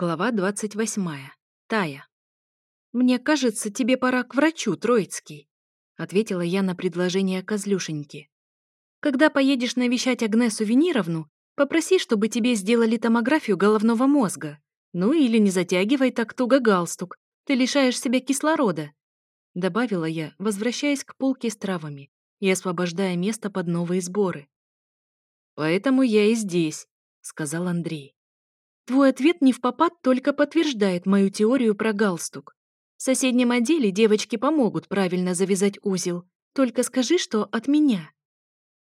Глава 28. Тая. «Мне кажется, тебе пора к врачу, Троицкий», — ответила я на предложение Козлюшеньки. «Когда поедешь навещать Агнесу Венировну, попроси, чтобы тебе сделали томографию головного мозга. Ну или не затягивай так туго галстук, ты лишаешь себя кислорода», — добавила я, возвращаясь к полке с травами и освобождая место под новые сборы. «Поэтому я и здесь», — сказал Андрей. Твой ответ не в попад только подтверждает мою теорию про галстук. В соседнем отделе девочки помогут правильно завязать узел. Только скажи, что от меня.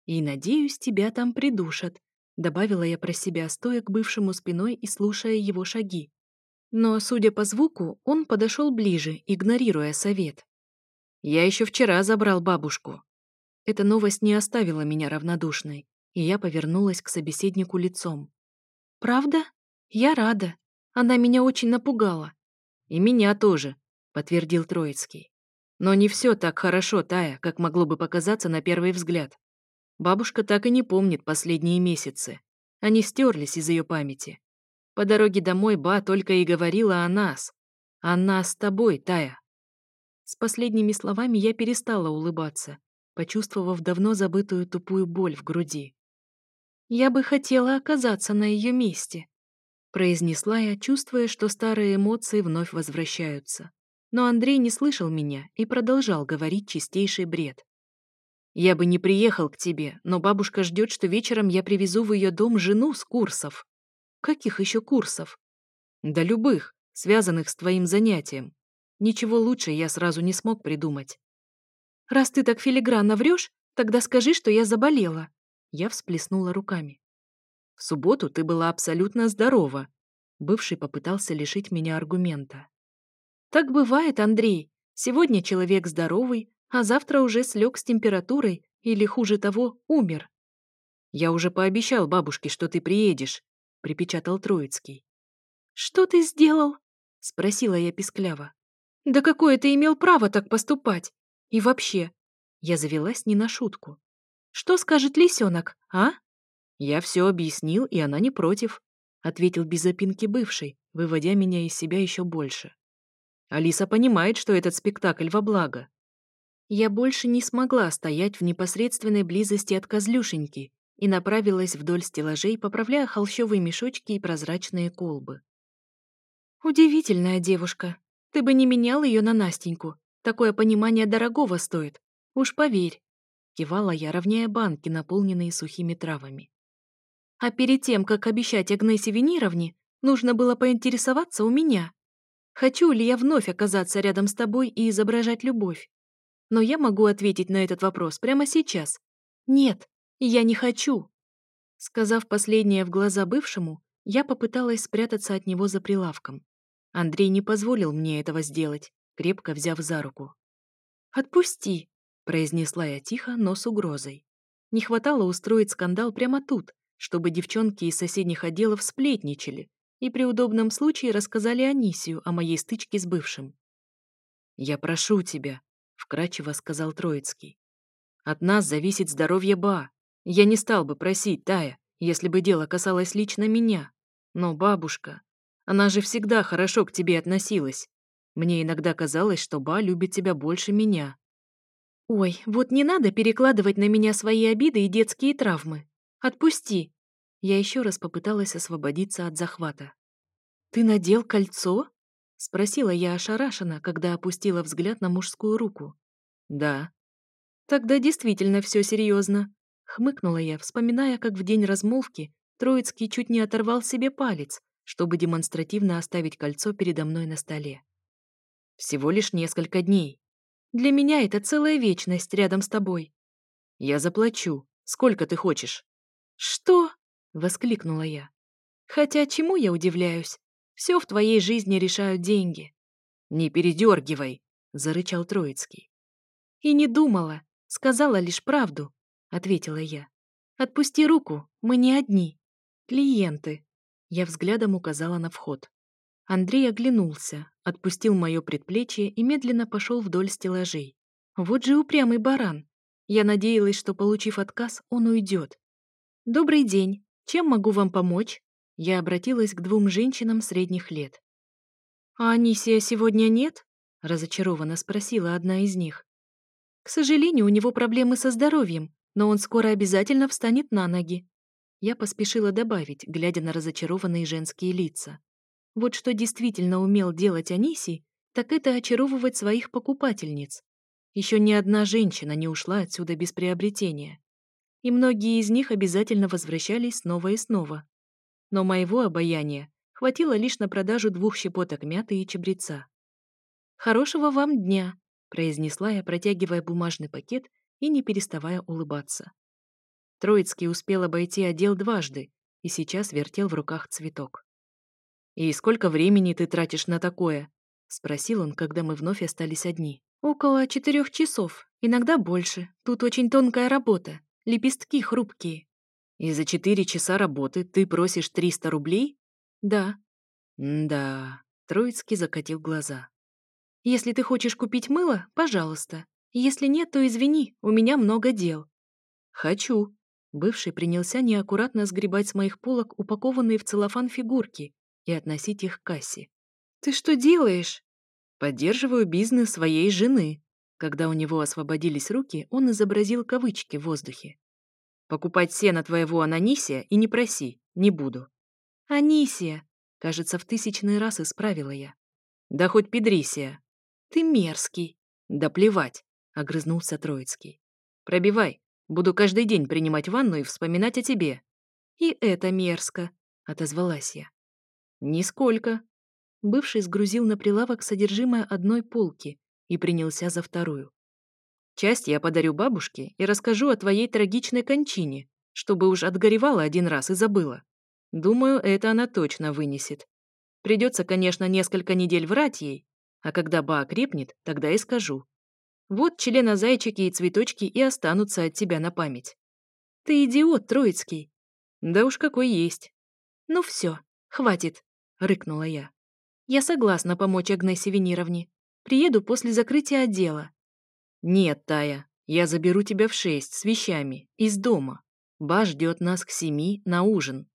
И, надеюсь, тебя там придушат, добавила я про себя, стоя к бывшему спиной и слушая его шаги. Но, судя по звуку, он подошел ближе, игнорируя совет. «Я еще вчера забрал бабушку». Эта новость не оставила меня равнодушной, и я повернулась к собеседнику лицом. «Правда?» Я рада. Она меня очень напугала. И меня тоже, подтвердил Троицкий. Но не все так хорошо, Тая, как могло бы показаться на первый взгляд. Бабушка так и не помнит последние месяцы. Они стерлись из ее памяти. По дороге домой Ба только и говорила о нас. О нас с тобой, Тая. С последними словами я перестала улыбаться, почувствовав давно забытую тупую боль в груди. Я бы хотела оказаться на ее месте произнесла я, чувствуя, что старые эмоции вновь возвращаются. Но Андрей не слышал меня и продолжал говорить чистейший бред. «Я бы не приехал к тебе, но бабушка ждет, что вечером я привезу в ее дом жену с курсов». «Каких еще курсов?» «Да любых, связанных с твоим занятием. Ничего лучше я сразу не смог придумать». «Раз ты так филигранно врешь, тогда скажи, что я заболела». Я всплеснула руками. В субботу ты была абсолютно здорова. Бывший попытался лишить меня аргумента. Так бывает, Андрей. Сегодня человек здоровый, а завтра уже слег с температурой или, хуже того, умер. Я уже пообещал бабушке, что ты приедешь, припечатал Троицкий. Что ты сделал? спросила я пискляво. Да какое ты имел право так поступать? И вообще, я завелась не на шутку. Что скажет лисенок, а? «Я все объяснил, и она не против», — ответил без запинки бывший, выводя меня из себя еще больше. «Алиса понимает, что этот спектакль во благо». Я больше не смогла стоять в непосредственной близости от козлюшеньки и направилась вдоль стеллажей, поправляя холщовые мешочки и прозрачные колбы. «Удивительная девушка. Ты бы не менял ее на Настеньку. Такое понимание дорогого стоит. Уж поверь», — кивала я, равняя банки, наполненные сухими травами. А перед тем, как обещать Агнессе Венеровне, нужно было поинтересоваться у меня. Хочу ли я вновь оказаться рядом с тобой и изображать любовь? Но я могу ответить на этот вопрос прямо сейчас. Нет, я не хочу. Сказав последнее в глаза бывшему, я попыталась спрятаться от него за прилавком. Андрей не позволил мне этого сделать, крепко взяв за руку. «Отпусти», — произнесла я тихо, но с угрозой. Не хватало устроить скандал прямо тут, чтобы девчонки из соседних отделов сплетничали и при удобном случае рассказали Анисию о моей стычке с бывшим. «Я прошу тебя», — вкратчиво сказал Троицкий. «От нас зависит здоровье Ба. Я не стал бы просить, Тая, если бы дело касалось лично меня. Но бабушка, она же всегда хорошо к тебе относилась. Мне иногда казалось, что Ба любит тебя больше меня». «Ой, вот не надо перекладывать на меня свои обиды и детские травмы», Отпусти!» Я еще раз попыталась освободиться от захвата. «Ты надел кольцо?» — спросила я ошарашенно, когда опустила взгляд на мужскую руку. «Да». «Тогда действительно все серьезно», — хмыкнула я, вспоминая, как в день размолвки Троицкий чуть не оторвал себе палец, чтобы демонстративно оставить кольцо передо мной на столе. «Всего лишь несколько дней. Для меня это целая вечность рядом с тобой». «Я заплачу. Сколько ты хочешь?» «Что?» — воскликнула я. «Хотя чему я удивляюсь? Все в твоей жизни решают деньги». «Не передергивай!» — зарычал Троицкий. «И не думала, сказала лишь правду», — ответила я. «Отпусти руку, мы не одни. Клиенты». Я взглядом указала на вход. Андрей оглянулся, отпустил мое предплечье и медленно пошел вдоль стеллажей. Вот же упрямый баран. Я надеялась, что, получив отказ, он уйдет. «Добрый день. Чем могу вам помочь?» Я обратилась к двум женщинам средних лет. «А Анисия сегодня нет?» — разочарованно спросила одна из них. «К сожалению, у него проблемы со здоровьем, но он скоро обязательно встанет на ноги». Я поспешила добавить, глядя на разочарованные женские лица. Вот что действительно умел делать Анисий, так это очаровывать своих покупательниц. Еще ни одна женщина не ушла отсюда без приобретения и многие из них обязательно возвращались снова и снова. Но моего обаяния хватило лишь на продажу двух щепоток мяты и чабреца. «Хорошего вам дня!» — произнесла я, протягивая бумажный пакет и не переставая улыбаться. Троицкий успел обойти отдел дважды и сейчас вертел в руках цветок. «И сколько времени ты тратишь на такое?» — спросил он, когда мы вновь остались одни. «Около четырех часов, иногда больше. Тут очень тонкая работа лепестки хрупкие. И за четыре часа работы ты просишь 300 рублей? Да. Да. Троицкий закатил глаза. Если ты хочешь купить мыло, пожалуйста. Если нет, то извини, у меня много дел. Хочу. Бывший принялся неаккуратно сгребать с моих полок упакованные в целлофан фигурки и относить их к кассе. «Ты что делаешь?» «Поддерживаю бизнес своей жены», когда у него освободились руки, он изобразил кавычки в воздухе. «Покупать сено твоего Анисия и не проси, не буду». «Анисия!» — кажется, в тысячный раз исправила я. «Да хоть Педрисия!» «Ты мерзкий!» «Да плевать!» — огрызнулся Троицкий. «Пробивай! Буду каждый день принимать ванну и вспоминать о тебе!» «И это мерзко!» — отозвалась я. «Нисколько!» Бывший сгрузил на прилавок содержимое одной полки и принялся за вторую. Часть я подарю бабушке и расскажу о твоей трагичной кончине, чтобы уж отгоревала один раз и забыла. Думаю, это она точно вынесет. Придется, конечно, несколько недель врать ей, а когда Ба окрепнет, тогда и скажу. Вот члена зайчики и цветочки и останутся от тебя на память. Ты идиот, Троицкий. Да уж какой есть. Ну все, хватит, рыкнула я. Я согласна помочь Агнессе Венеровне. Приеду после закрытия отдела». «Нет, Тая, я заберу тебя в шесть с вещами, из дома. Ба ждет нас к семи на ужин.